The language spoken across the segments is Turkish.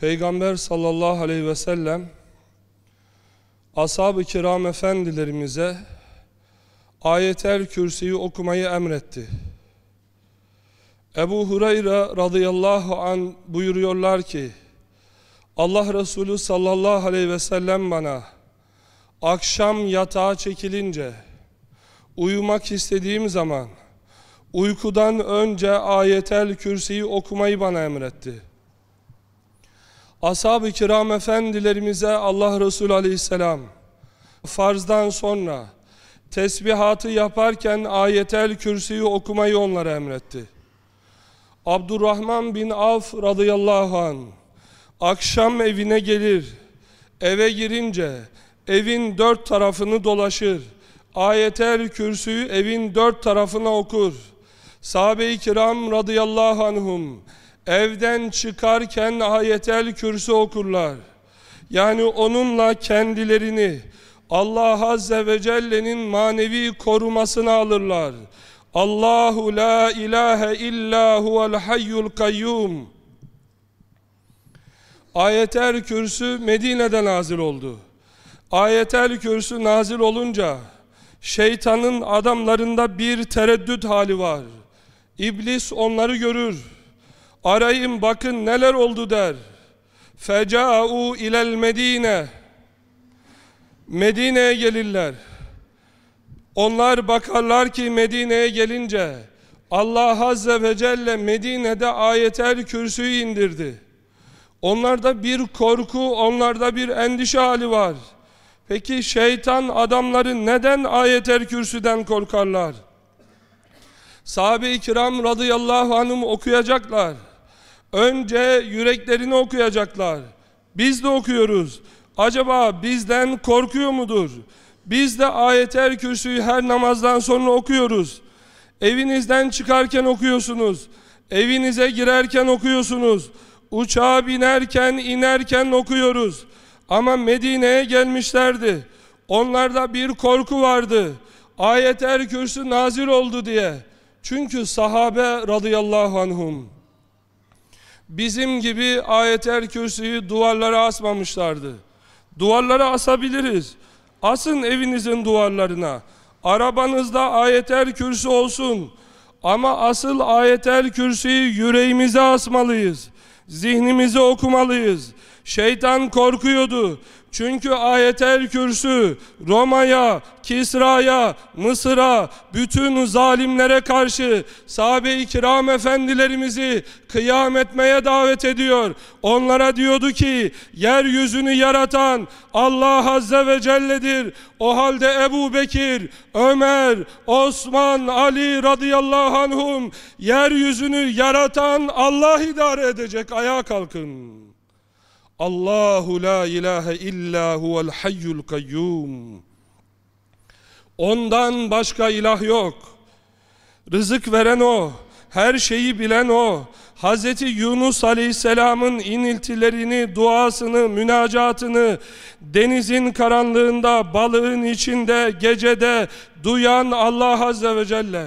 Peygamber sallallahu aleyhi ve sellem ashab-ı kiram efendilerimize ayetel kürsüyü okumayı emretti. Ebu Hureyre radıyallahu an buyuruyorlar ki Allah Resulü sallallahu aleyhi ve sellem bana akşam yatağa çekilince uyumak istediğim zaman uykudan önce ayetel kürsüyü okumayı bana emretti. Ashab-ı kiram efendilerimize Allah Resulü aleyhisselam farzdan sonra tesbihatı yaparken ayetel kürsüyü okumayı onlara emretti. Abdurrahman bin Avf radıyallahu an akşam evine gelir, eve girince evin dört tarafını dolaşır, ayetel kürsüyü evin dört tarafına okur. Sahabe-i kiram radıyallahu anhum evden çıkarken ayetel kürsü okurlar. Yani onunla kendilerini Allah Azze ve Celle'nin manevi korumasını alırlar. Allahu la ilahe illa huvel hayyul kayyum. Ayetel kürsü Medine'de nazil oldu. Ayetel kürsü nazil olunca şeytanın adamlarında bir tereddüt hali var. İblis onları görür. Arayın bakın neler oldu der. Feca'u ilel Medine. Medine'ye gelirler. Onlar bakarlar ki Medine'ye gelince Allah Azze ve Celle Medine'de ayetel kürsüyü indirdi. Onlarda bir korku, onlarda bir endişe hali var. Peki şeytan adamları neden ayetel kürsüden korkarlar? Sahabe-i kiram radıyallahu anhum okuyacaklar. Önce yüreklerini okuyacaklar. Biz de okuyoruz. Acaba bizden korkuyor mudur? Biz de ayetel kürsüyü her namazdan sonra okuyoruz. Evinizden çıkarken okuyorsunuz. Evinize girerken okuyorsunuz. Uçağa binerken, inerken okuyoruz. Ama Medine'ye gelmişlerdi. Onlarda bir korku vardı. Ayetel kürsü nazil oldu diye. Çünkü sahabe radıyallahu anhum bizim gibi ayetel kürsüyü duvarlara asmamışlardı. Duvarlara asabiliriz. Asın evinizin duvarlarına. Arabanızda ayetel kürsü olsun. Ama asıl ayetel kürsüyü yüreğimize asmalıyız. Zihnimizi okumalıyız. Şeytan korkuyordu. Çünkü ayetel kürsü Roma'ya, Kisra'ya, Mısır'a, bütün zalimlere karşı sahabe-i kiram efendilerimizi kıyam etmeye davet ediyor. Onlara diyordu ki yeryüzünü yaratan Allah Azze ve Celle'dir. O halde Ebu Bekir, Ömer, Osman, Ali radıyallahu anhum yeryüzünü yaratan Allah idare edecek. Ayağa kalkın. Allahu la ilahe illa huvel hayyul kayyum. Ondan başka ilah yok. Rızık veren o, her şeyi bilen o. Hz. Yunus Aleyhisselam'ın iniltilerini, duasını, münacatını denizin karanlığında, balığın içinde, gecede duyan Allah Azze ve Celle.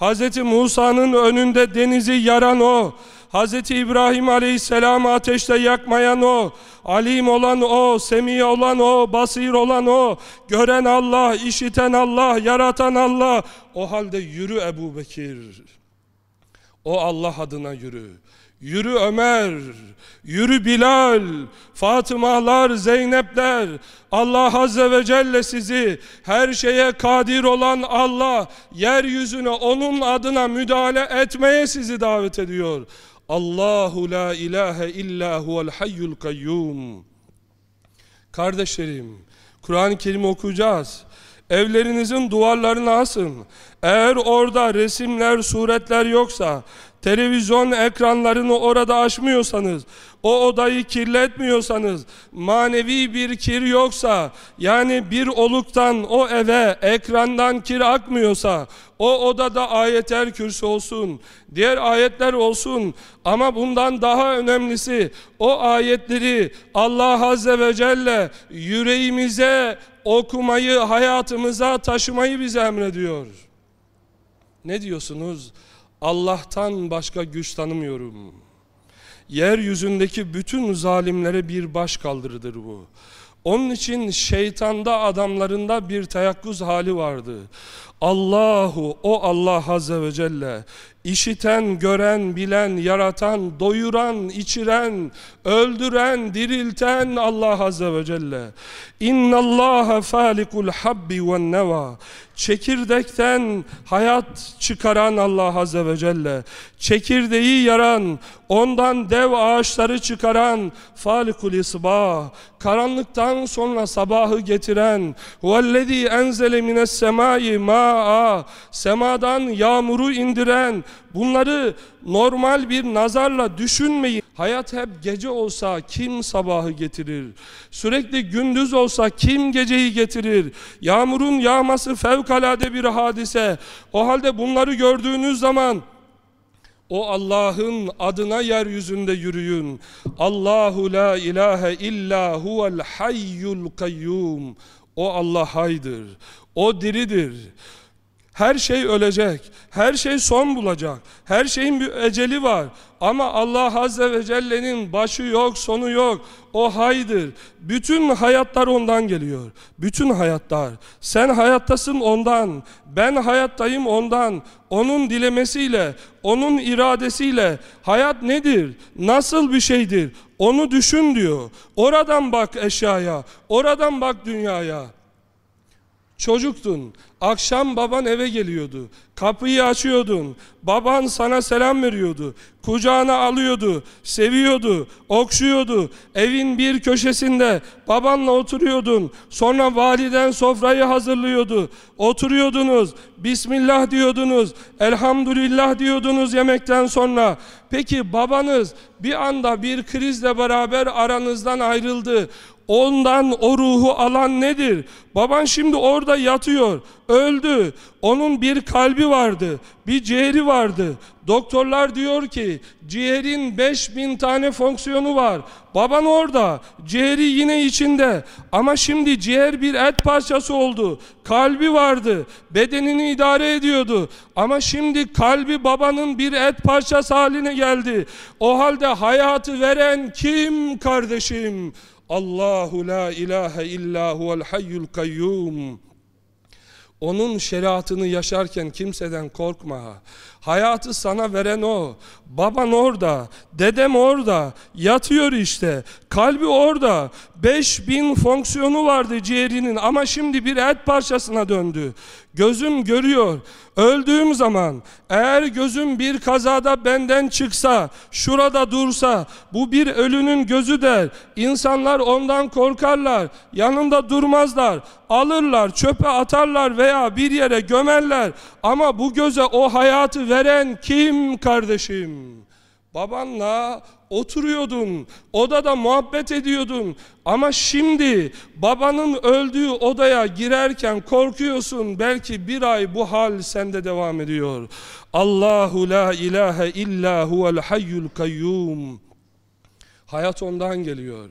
Hz. Musa'nın önünde denizi yaran o. Hz. İbrahim Aleyhisselam'ı ateşte yakmayan o, alim olan o, semi olan o, basir olan o, gören Allah, işiten Allah, yaratan Allah. O halde yürü Ebu Bekir. O Allah adına yürü. Yürü Ömer, yürü Bilal, Fatımalar, Zeynepler, Allah Azze ve Celle sizi her şeye kadir olan Allah, yeryüzüne onun adına müdahale etmeye sizi davet ediyor. Allahu la ilahe illa huvel hayyul kayyum. Kardeşlerim, Kur'an-ı Kerim okuyacağız. Evlerinizin duvarlarına asın. Eğer orada resimler, suretler yoksa, televizyon ekranlarını orada açmıyorsanız, o odayı kirletmiyorsanız, manevi bir kir yoksa, yani bir oluktan o eve, ekrandan kir akmıyorsa, o odada ayetel kürsü olsun, diğer ayetler olsun ama bundan daha önemlisi o ayetleri Allah Azze ve Celle yüreğimize okumayı, hayatımıza taşımayı bize emrediyor. Ne diyorsunuz? Allah'tan başka güç tanımıyorum. Yeryüzündeki bütün zalimlere bir baş kaldırıdır bu. Onun için şeytanda adamlarında bir teyakkuz hali vardı. Allahu o Allah Azze ve Celle işiten, gören, bilen, yaratan, doyuran, içiren, öldüren, dirilten Allah Azze ve Celle. İnna Allah falikul habbi ve neva. Çekirdekten hayat çıkaran Allah Azze ve Celle. Çekirdeği yaran, ondan dev ağaçları çıkaran falikul isbah. Karanlıktan sonra sabahı getiren vellezî enzele mines semâi ma'a. Semadan yağmuru indiren bunları normal bir nazarla düşünmeyin. Hayat hep gece olsa kim sabahı getirir? Sürekli gündüz olsa kim geceyi getirir? Yağmurun yağması fevkalade bir hadise. O halde bunları gördüğünüz zaman o Allah'ın adına yeryüzünde yürüyün. Allahu la ilahe illa huvel hayyul kayyum. O Allah haydır. O diridir. Her şey ölecek. Her şey son bulacak. Her şeyin bir eceli var. Ama Allah Azze ve Celle'nin başı yok, sonu yok. O haydır. Bütün hayatlar ondan geliyor. Bütün hayatlar. Sen hayattasın ondan. Ben hayattayım ondan. Onun dilemesiyle, onun iradesiyle. Hayat nedir? Nasıl bir şeydir? Onu düşün diyor. Oradan bak eşyaya. Oradan bak dünyaya. Çocuktun. Akşam baban eve geliyordu. Kapıyı açıyordun. Baban sana selam veriyordu. Kucağına alıyordu. Seviyordu. Okşuyordu. Evin bir köşesinde babanla oturuyordun. Sonra validen sofrayı hazırlıyordu. Oturuyordunuz. Bismillah diyordunuz. Elhamdülillah diyordunuz yemekten sonra. Peki babanız bir anda bir krizle beraber aranızdan ayrıldı. Ondan o ruhu alan nedir? Baban şimdi orada yatıyor, öldü. Onun bir kalbi vardı, bir ciğeri vardı. Doktorlar diyor ki ciğerin 5000 tane fonksiyonu var. Baban orada, ciğeri yine içinde. Ama şimdi ciğer bir et parçası oldu. Kalbi vardı, bedenini idare ediyordu. Ama şimdi kalbi babanın bir et parçası haline geldi. O halde hayatı veren kim kardeşim? Allahu la ilahe illa huvel hayyul kayyum. Onun şeriatını yaşarken kimseden korkma. Hayatı sana veren o. Baban orada, dedem orada, yatıyor işte. Kalbi orada. 5000 fonksiyonu vardı ciğerinin ama şimdi bir et parçasına döndü. Gözüm görüyor. Öldüğüm zaman eğer gözüm bir kazada benden çıksa, şurada dursa, bu bir ölünün gözü der. İnsanlar ondan korkarlar, yanında durmazlar, alırlar, çöpe atarlar veya bir yere gömerler. Ama bu göze o hayatı veren kim kardeşim? Babanla oturuyordun, odada muhabbet ediyordun. Ama şimdi babanın öldüğü odaya girerken korkuyorsun. Belki bir ay bu hal sende devam ediyor. Allahu la ilahe illa huvel hayyul kayyum. Hayat ondan geliyor.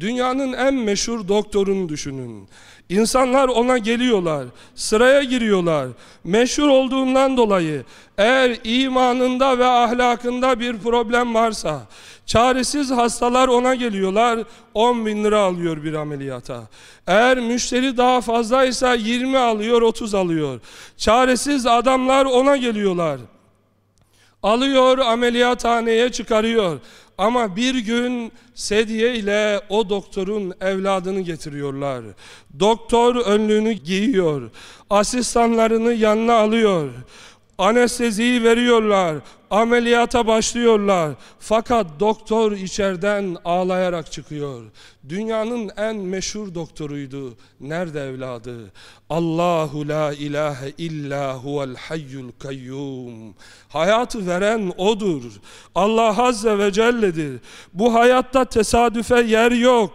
Dünyanın en meşhur doktorunu düşünün. İnsanlar ona geliyorlar, sıraya giriyorlar. Meşhur olduğundan dolayı eğer imanında ve ahlakında bir problem varsa, çaresiz hastalar ona geliyorlar, 10 bin lira alıyor bir ameliyata. Eğer müşteri daha fazlaysa 20 alıyor, 30 alıyor. Çaresiz adamlar ona geliyorlar. Alıyor ameliyathaneye çıkarıyor. Ama bir gün sedye ile o doktorun evladını getiriyorlar. Doktor önlüğünü giyiyor. Asistanlarını yanına alıyor. Anesteziyi veriyorlar. Ameliyata başlıyorlar. Fakat doktor içeriden ağlayarak çıkıyor. Dünyanın en meşhur doktoruydu. Nerede evladı? Allahu la ilahe illa huvel hayyul kayyum. Hayatı veren odur. Allah azze ve celle'dir. Bu hayatta tesadüfe yer yok.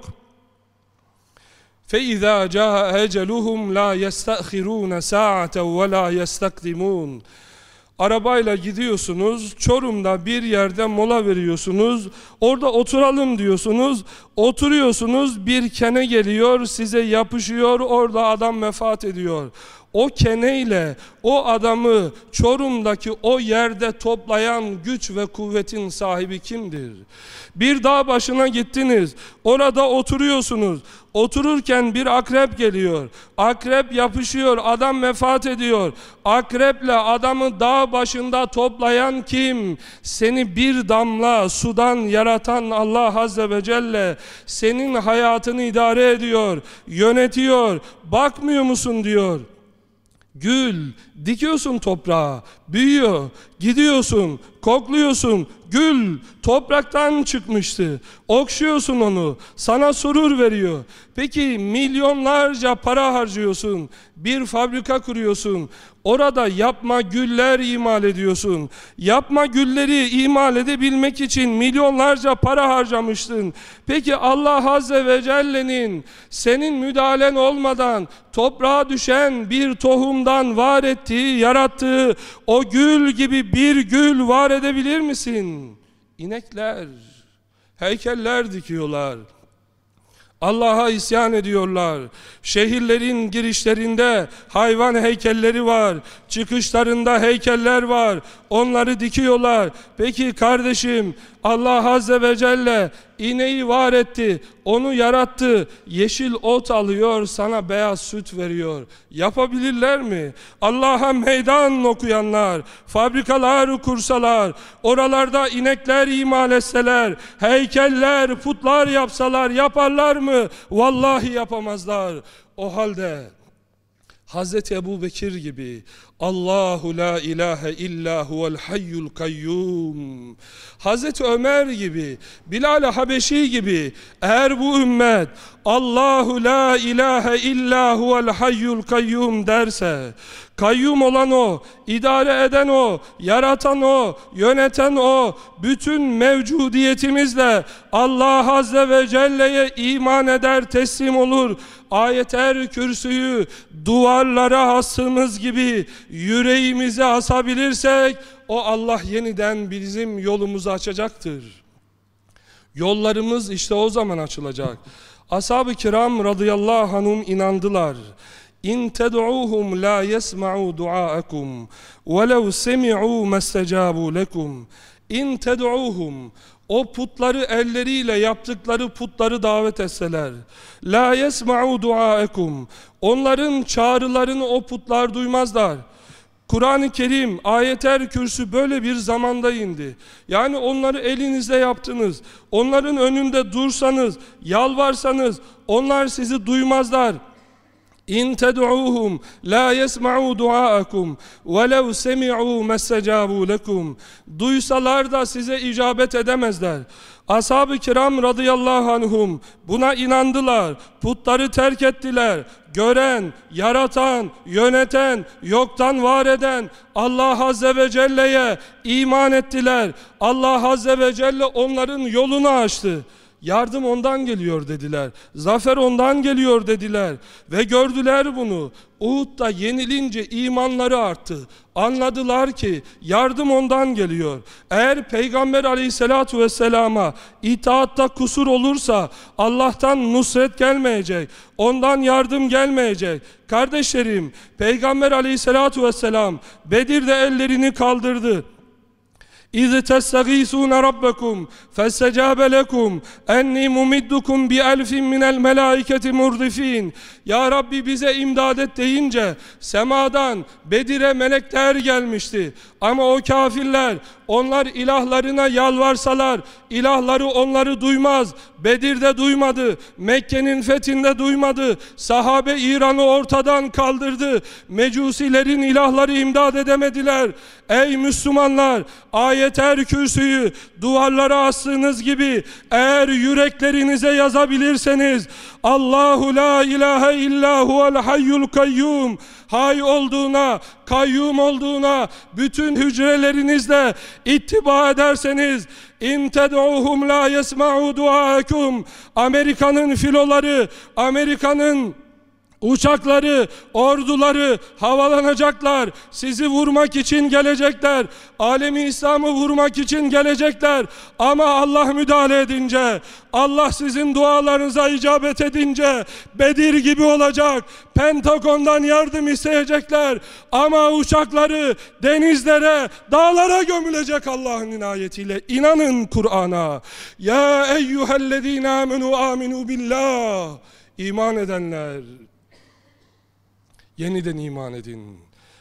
فَإِذَا جَاءَ اَجَلُهُمْ لَا يَسْتَأْخِرُونَ سَاعَةً وَلَا يَسْتَقْدِمُونَ Arabayla gidiyorsunuz, Çorum'da bir yerde mola veriyorsunuz, orada oturalım diyorsunuz, oturuyorsunuz, bir kene geliyor, size yapışıyor, orada adam vefat ediyor. O keneyle o adamı Çorum'daki o yerde toplayan güç ve kuvvetin sahibi kimdir? Bir dağ başına gittiniz, orada oturuyorsunuz. Otururken bir akrep geliyor. Akrep yapışıyor, adam vefat ediyor. Akreple adamı dağ başında toplayan kim? Seni bir damla sudan yaratan Allah Azze ve Celle senin hayatını idare ediyor, yönetiyor. Bakmıyor musun diyor. Gül, dikiyorsun toprağa, büyüyor, gidiyorsun, kokluyorsun, gül topraktan çıkmıştı. Okşuyorsun onu, sana surur veriyor. Peki milyonlarca para harcıyorsun, bir fabrika kuruyorsun. Orada yapma güller imal ediyorsun. Yapma gülleri imal edebilmek için milyonlarca para harcamıştın. Peki Allah Azze ve Celle'nin senin müdahalen olmadan toprağa düşen bir tohumdan var ettiği, yarattığı o gül gibi bir gül var edebilir misin? İnekler, heykeller dikiyorlar. Allah'a isyan ediyorlar. Şehirlerin girişlerinde hayvan heykelleri var. Çıkışlarında heykeller var. Onları dikiyorlar. Peki kardeşim Allah Azze ve Celle ineği var etti. Onu yarattı. Yeşil ot alıyor sana beyaz süt veriyor. Yapabilirler mi? Allah'a meydan okuyanlar, fabrikalar kursalar, oralarda inekler imal etseler, heykeller, putlar yapsalar yaparlar mı? Vallahi yapamazlar. O halde Hazreti Ebu Bekir gibi Allahu la ilahe illa huvel hayyul kayyum Hazreti Ömer gibi Bilal Habeşi gibi eğer bu ümmet Allahu la ilahe illa huvel hayyul kayyum derse kayyum olan o, idare eden o, yaratan o, yöneten o, bütün mevcudiyetimizle Allah Azze ve Celle'ye iman eder, teslim olur. Ayeter kürsüyü duvarlara asımız gibi yüreğimize asabilirsek o Allah yeniden bizim yolumuzu açacaktır. Yollarımız işte o zaman açılacak. Ashab-ı kiram radıyallahu anhum inandılar. İn ted'uhum la yesma'u du'aakum ve lev semi'u mestecabu lekum. İn ted'uhum o putları elleriyle yaptıkları putları davet etseler la yesma'u du'aakum onların çağrılarını o putlar duymazlar Kur'an-ı Kerim, ayeter kürsü böyle bir zamanda indi. Yani onları elinizle yaptınız. Onların önünde dursanız, yalvarsanız onlar sizi duymazlar. İn ted'uhum la yesma'u duaakum ve lev semi'u mestecabu lekum. Duysalar da size icabet edemezler. Ashab-ı kiram radıyallahu anhum buna inandılar. Putları terk ettiler. Gören, yaratan, yöneten, yoktan var eden Allah Azze ve Celle'ye iman ettiler. Allah Azze ve Celle onların yolunu açtı. Yardım ondan geliyor dediler. Zafer ondan geliyor dediler. Ve gördüler bunu. Uhud'da yenilince imanları arttı. Anladılar ki yardım ondan geliyor. Eğer Peygamber aleyhissalatu vesselama itaatta kusur olursa Allah'tan nusret gelmeyecek. Ondan yardım gelmeyecek. Kardeşlerim Peygamber aleyhissalatu vesselam Bedir'de ellerini kaldırdı. Testagîsûne rabbekum festecâbe lekum enni mumiddukum bi elfin minel melâiketi murdifîn Ya Rabbi bize imdad et deyince semadan Bedir'e melekler gelmişti. Ama o kafirler onlar ilahlarına yalvarsalar ilahları onları duymaz. Bedir'de duymadı Mekke'nin fethinde duymadı. Sahabe İran'ı ortadan kaldırdı. Mecusilerin ilahları imdad edemediler. Ey Müslümanlar ayeter kürsüyü duvarlara astığınız gibi eğer yüreklerinize yazabilirseniz Allahu la ilahe illa huvel hayyul kayyum hay olduğuna, kayyum olduğuna bütün hücrelerinizle ittiba ederseniz İn ted'uhum la yesma'u duakum Amerika'nın filoları, Amerika'nın Uçakları, orduları havalanacaklar. Sizi vurmak için gelecekler. Alemi İslam'ı vurmak için gelecekler. Ama Allah müdahale edince, Allah sizin dualarınıza icabet edince Bedir gibi olacak. Pentagon'dan yardım isteyecekler. Ama uçakları denizlere, dağlara gömülecek Allah'ın inayetiyle. İnanın Kur'an'a. Ya eyyühellezine amenu aminu billah. İman edenler Yeniden iman edin.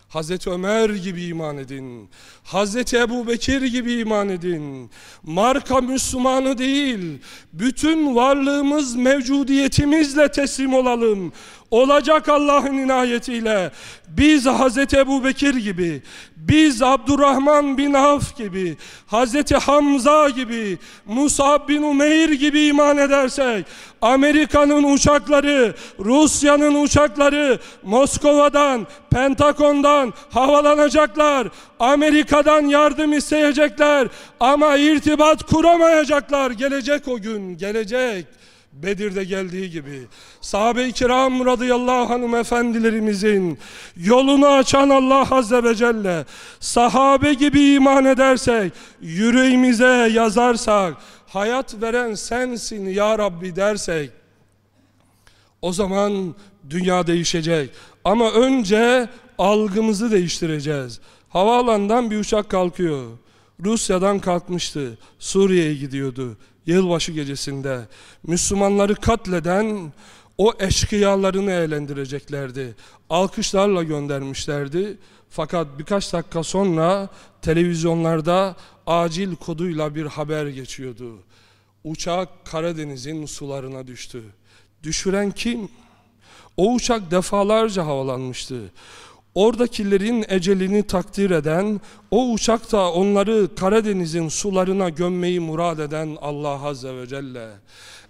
Hazreti Ömer gibi iman edin. Hazreti Ebu Bekir gibi iman edin. Marka Müslümanı değil, bütün varlığımız, mevcudiyetimizle teslim olalım. Olacak Allah'ın inayetiyle. Biz Hazreti Ebu Bekir gibi, biz Abdurrahman bin Avf gibi, Hazreti Hamza gibi, Musab bin Umeyr gibi iman edersek, Amerika'nın uçakları, Rusya'nın uçakları Moskova'dan, Pentagon'dan havalanacaklar. Amerika'dan yardım isteyecekler ama irtibat kuramayacaklar. Gelecek o gün, gelecek. Bedir'de geldiği gibi sahabe-i kiram radıyallahu anhum efendilerimizin yolunu açan Allah azze ve celle sahabe gibi iman edersek yüreğimize yazarsak hayat veren sensin ya Rabbi dersek o zaman dünya değişecek. Ama önce algımızı değiştireceğiz. Havaalanından bir uçak kalkıyor. Rusya'dan kalkmıştı. Suriye'ye gidiyordu yılbaşı gecesinde Müslümanları katleden o eşkıyalarını eğlendireceklerdi. Alkışlarla göndermişlerdi. Fakat birkaç dakika sonra televizyonlarda acil koduyla bir haber geçiyordu. Uçak Karadeniz'in sularına düştü. Düşüren kim? O uçak defalarca havalanmıştı Oradakilerin ecelini takdir eden, o uçakta onları Karadeniz'in sularına gömmeyi murad eden Allah Azze ve Celle.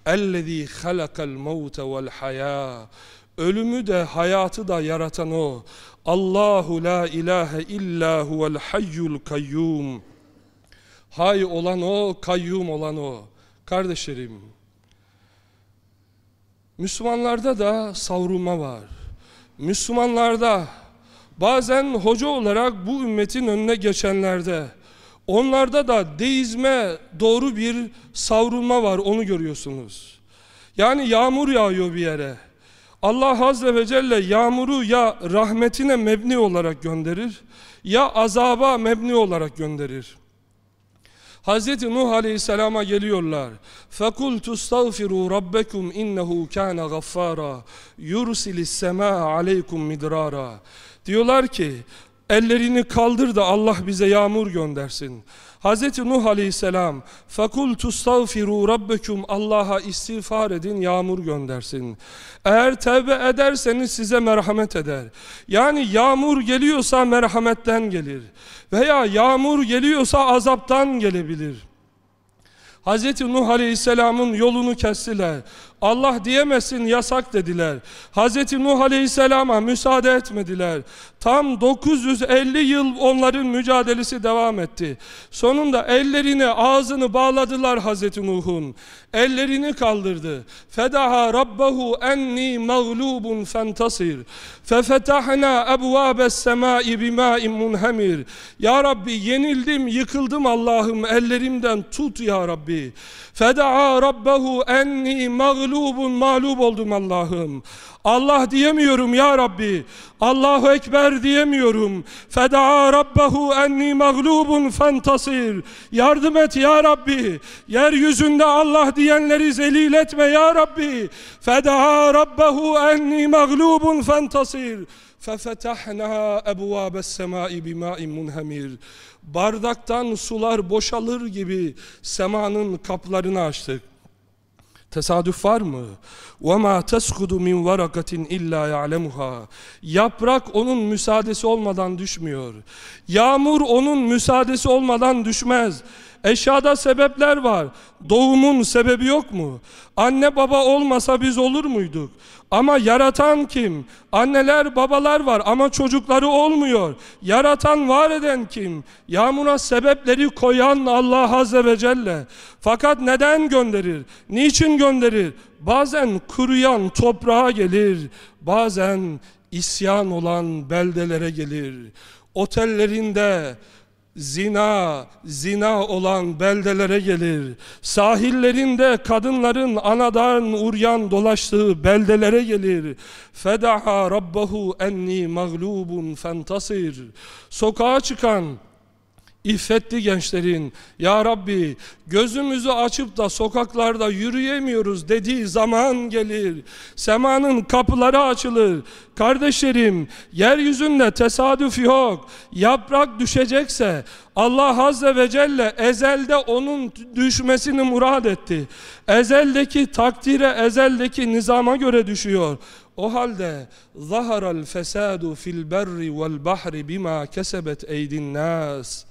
اَلَّذ۪ي خَلَقَ الْمَوْتَ وَالْحَيَاةِ Ölümü de hayatı da yaratan o. Allahu la ilahe illa huvel hayyul kayyum. Hay olan o, kayyum olan o. Kardeşlerim, Müslümanlarda da savrulma var. Müslümanlarda bazen hoca olarak bu ümmetin önüne geçenlerde onlarda da deizme doğru bir savrulma var onu görüyorsunuz. Yani yağmur yağıyor bir yere. Allah Azze ve Celle yağmuru ya rahmetine mebni olarak gönderir ya azaba mebni olarak gönderir. Hz. Nuh Aleyhisselam'a geliyorlar. فَقُلْتُ اسْتَغْفِرُوا رَبَّكُمْ اِنَّهُ كَانَ غَفَّارًا يُرْسِلِ السَّمَاءَ عَلَيْكُمْ مِدْرَارًا Diyorlar ki ellerini kaldır da Allah bize yağmur göndersin. Hz. Nuh aleyhisselam فَقُلْ تُسْتَغْفِرُوا رَبَّكُمْ Allah'a istiğfar edin yağmur göndersin. Eğer tevbe ederseniz size merhamet eder. Yani yağmur geliyorsa merhametten gelir. Veya yağmur geliyorsa azaptan gelebilir. Hz. Nuh Aleyhisselam'ın yolunu kestiler. Allah diyemesin yasak dediler. Hz. Nuh Aleyhisselam'a müsaade etmediler. Tam 950 yıl onların mücadelesi devam etti. Sonunda ellerini ağzını bağladılar Hz. Nuh'un. Ellerini kaldırdı. Fedaha rabbahu enni mağlubun fentasir. Fefetahna ebvâbes semâi bimâin munhemir. Ya Rabbi yenildim, yıkıldım Allah'ım ellerimden tut ya Rabbi. Fedaha rabbahu enni mağlubun mağlub oldum Allah'ım. Allah diyemiyorum ya Rabbi. Allahu Ekber diyemiyorum. Fedaa rabbahu enni mağlubun fentasir. Yardım et ya Rabbi. Yeryüzünde Allah diyenleri zelil etme ya Rabbi. Fedaa rabbahu enni mağlubun fentasir. فَفَتَحْنَا اَبْوَابَ السَّمَاءِ بِمَاءٍ مُنْهَمِرٍ Bardaktan sular boşalır gibi semanın kaplarını açtık. Tesadüf var mı? وَمَا تَسْخُدُ مِنْ وَرَقَةٍ اِلَّا يَعْلَمُهَا Yaprak onun müsaadesi olmadan düşmüyor. Yağmur onun müsaadesi olmadan düşmez. Eşyada sebepler var. Doğumun sebebi yok mu? Anne baba olmasa biz olur muyduk? Ama yaratan kim? Anneler babalar var ama çocukları olmuyor. Yaratan var eden kim? Yağmura sebepleri koyan Allah Azze ve Celle. Fakat neden gönderir? Niçin gönderir? Bazen kuruyan toprağa gelir. Bazen isyan olan beldelere gelir. Otellerinde zina, zina olan beldelere gelir. Sahillerinde kadınların anadan uryan dolaştığı beldelere gelir. Fedaha rabbahu enni mağlubun fentasir. Sokağa çıkan İffetli gençlerin Ya Rabbi gözümüzü açıp da sokaklarda yürüyemiyoruz dediği zaman gelir. Semanın kapıları açılır. Kardeşlerim yeryüzünde tesadüf yok. Yaprak düşecekse Allah Azze ve Celle ezelde onun düşmesini murad etti. Ezeldeki takdire, ezeldeki nizama göre düşüyor. O halde zaharal fesadu fil berri vel bahri bima kesebet eydin nas.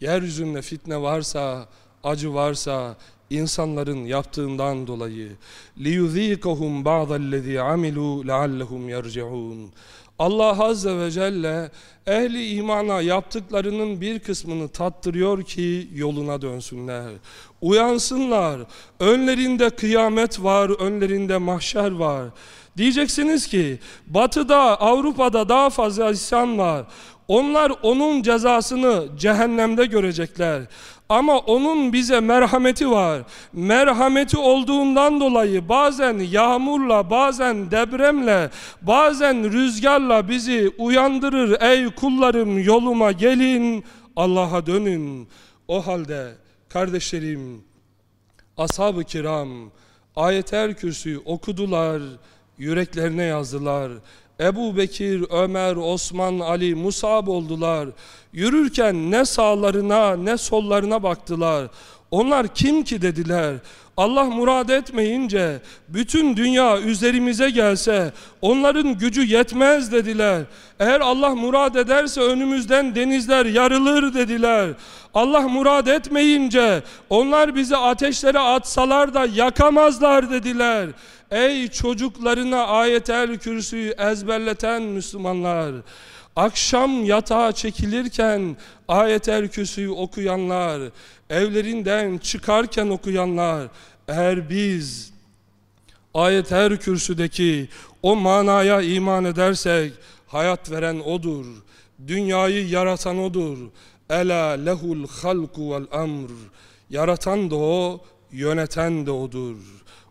Yeryüzünde fitne varsa, acı varsa insanların yaptığından dolayı liyuzikahum ba'dallezî amilu leallehum yerciun. Allah azze ve celle ehli imana yaptıklarının bir kısmını tattırıyor ki yoluna dönsünler. Uyansınlar. Önlerinde kıyamet var, önlerinde mahşer var. Diyeceksiniz ki batıda, Avrupa'da daha fazla isyan var. Onlar onun cezasını cehennemde görecekler. Ama onun bize merhameti var. Merhameti olduğundan dolayı bazen yağmurla, bazen depremle, bazen rüzgarla bizi uyandırır. Ey kullarım yoluma gelin, Allah'a dönün. O halde kardeşlerim, ashab-ı kiram ayetel kürsüyü okudular, yüreklerine yazdılar. Ebu Bekir, Ömer, Osman, Ali, Musab oldular. Yürürken ne sağlarına ne sollarına baktılar. Onlar kim ki dediler. Allah murad etmeyince bütün dünya üzerimize gelse onların gücü yetmez dediler. Eğer Allah murad ederse önümüzden denizler yarılır dediler. Allah murad etmeyince onlar bizi ateşlere atsalar da yakamazlar dediler. Ey çocuklarına ayetel kürsüyü ezberleten Müslümanlar! Akşam yatağa çekilirken ayetel kürsüyü okuyanlar, evlerinden çıkarken okuyanlar, eğer biz ayetel kürsüdeki o manaya iman edersek, hayat veren O'dur, dünyayı yaratan O'dur. Ela lehul halku vel amr. Yaratan da O, yöneten de O'dur.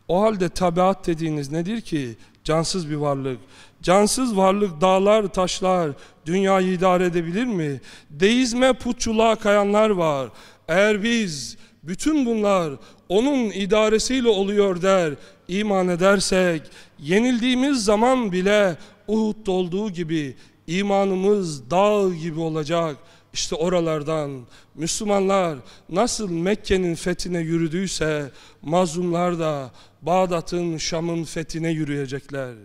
O halde tabiat dediğiniz nedir ki? Cansız bir varlık. Cansız varlık dağlar, taşlar dünyayı idare edebilir mi? Deizme, putçuluğa kayanlar var. Eğer biz bütün bunlar onun idaresiyle oluyor der, iman edersek, yenildiğimiz zaman bile Uhud'da olduğu gibi imanımız dağ gibi olacak. İşte oralardan Müslümanlar nasıl Mekke'nin fethine yürüdüyse mazlumlar da Bağdat'ın Şam'ın fethine yürüyecekler.